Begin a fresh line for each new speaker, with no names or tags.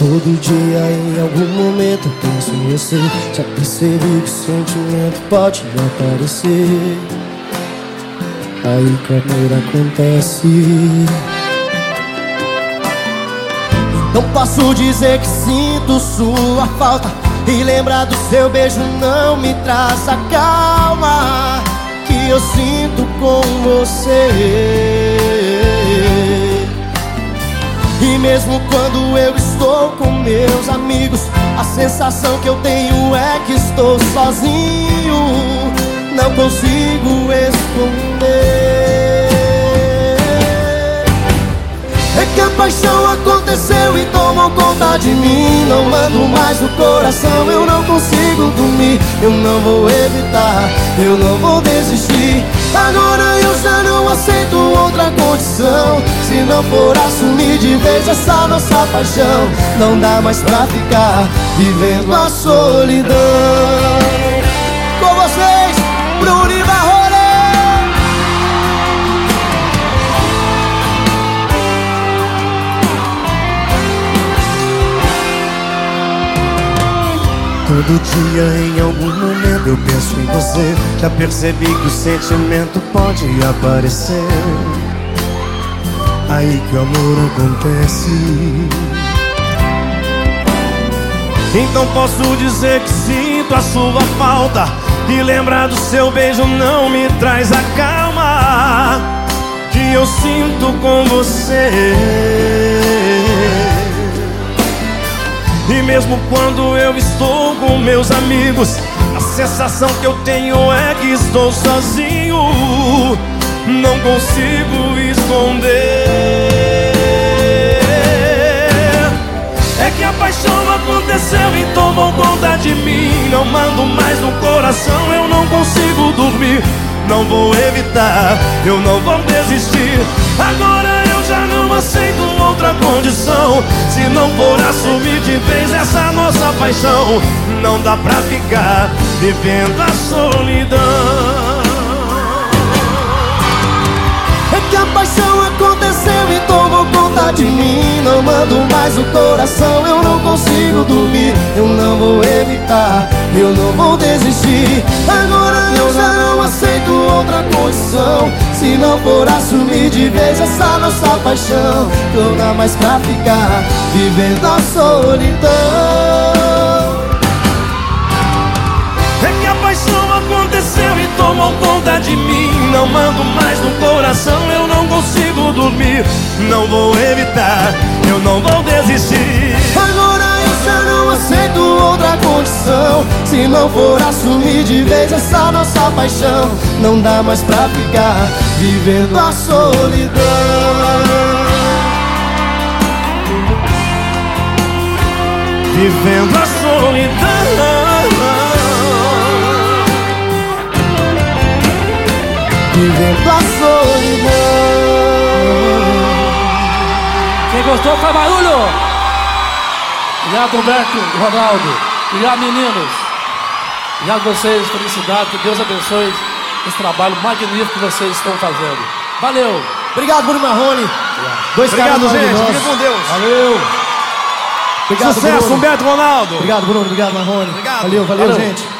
Todo dia em algum momento eu penso em você. Já percebi que o sentimento pode aparecer. Aí que amor acontece. Não posso dizer que sinto sua falta. E lembrar do seu beijo não me traz a calma Que eu sinto com você mesmo quando eu estou com meus amigos. A sensação que eu tenho é que estou sozinho. Não consigo esconder. É que a paixão aconteceu e tomou conta de mim. Não mando mais no coração, eu não consigo dormir. Eu não vou evitar, eu não vou desistir. Agora eu já não aceito outra condição Se não for assumir de vez essa nossa paixão. Não dá mais pra ficar vivendo a solidão. Com vocês, Bruno e Todo dia em algum momento eu penso em você. Já percebi que o sentimento pode aparecer Aí que o amor acontece. Então posso dizer que sinto a sua falta. E lembrar do seu beijo não me traz a calma Que eu sinto com você. E mesmo quando eu estou com meus amigos A sensação que eu tenho é que estou sozinho. Não consigo Não mando mais no coração, eu não consigo dormir. Não vou evitar, eu não vou desistir. Agora eu já não aceito outra condição. Se não for assumir de vez essa nossa paixão Não dá pra ficar vivendo a solidão. É que a paixão aconteceu e tomou conta de mim Não mando mais o coração, eu não consigo dormir Eu não vou evitar, eu não vou desistir. Agora eu já não aceito outra condição Se não for assumir de vez essa nossa paixão Não dá mais pra ficar vivendo a solidão. É que a paixão aconteceu e tomou conta de mim Não mando mais no coração, eu não consigo dormir Não vou evitar, eu não vou desistir. Agora eu não aceito outra condição. Se não for assumir de vez essa nossa paixão Não dá mais pra ficar vivendo a solidão. Vivendo a solidão. Vivendo a solidão.
Gostou, faz barulho! Obrigado, Humberto e Ronaldo. Obrigado, meninos. Obrigado a vocês, felicidade. Que Deus abençoe esse trabalho magnífico que vocês estão fazendo. Valeu!
Obrigado, Bruno Marrone.
Dois Obrigado, gente. Fique com Deus.
Valeu.
Obrigado, Sucesso,
Bruno.
Humberto Ronaldo.
Obrigado, Bruno. Obrigado, Marrone.
Obrigado.
Valeu, valeu,
Valeu.
gente.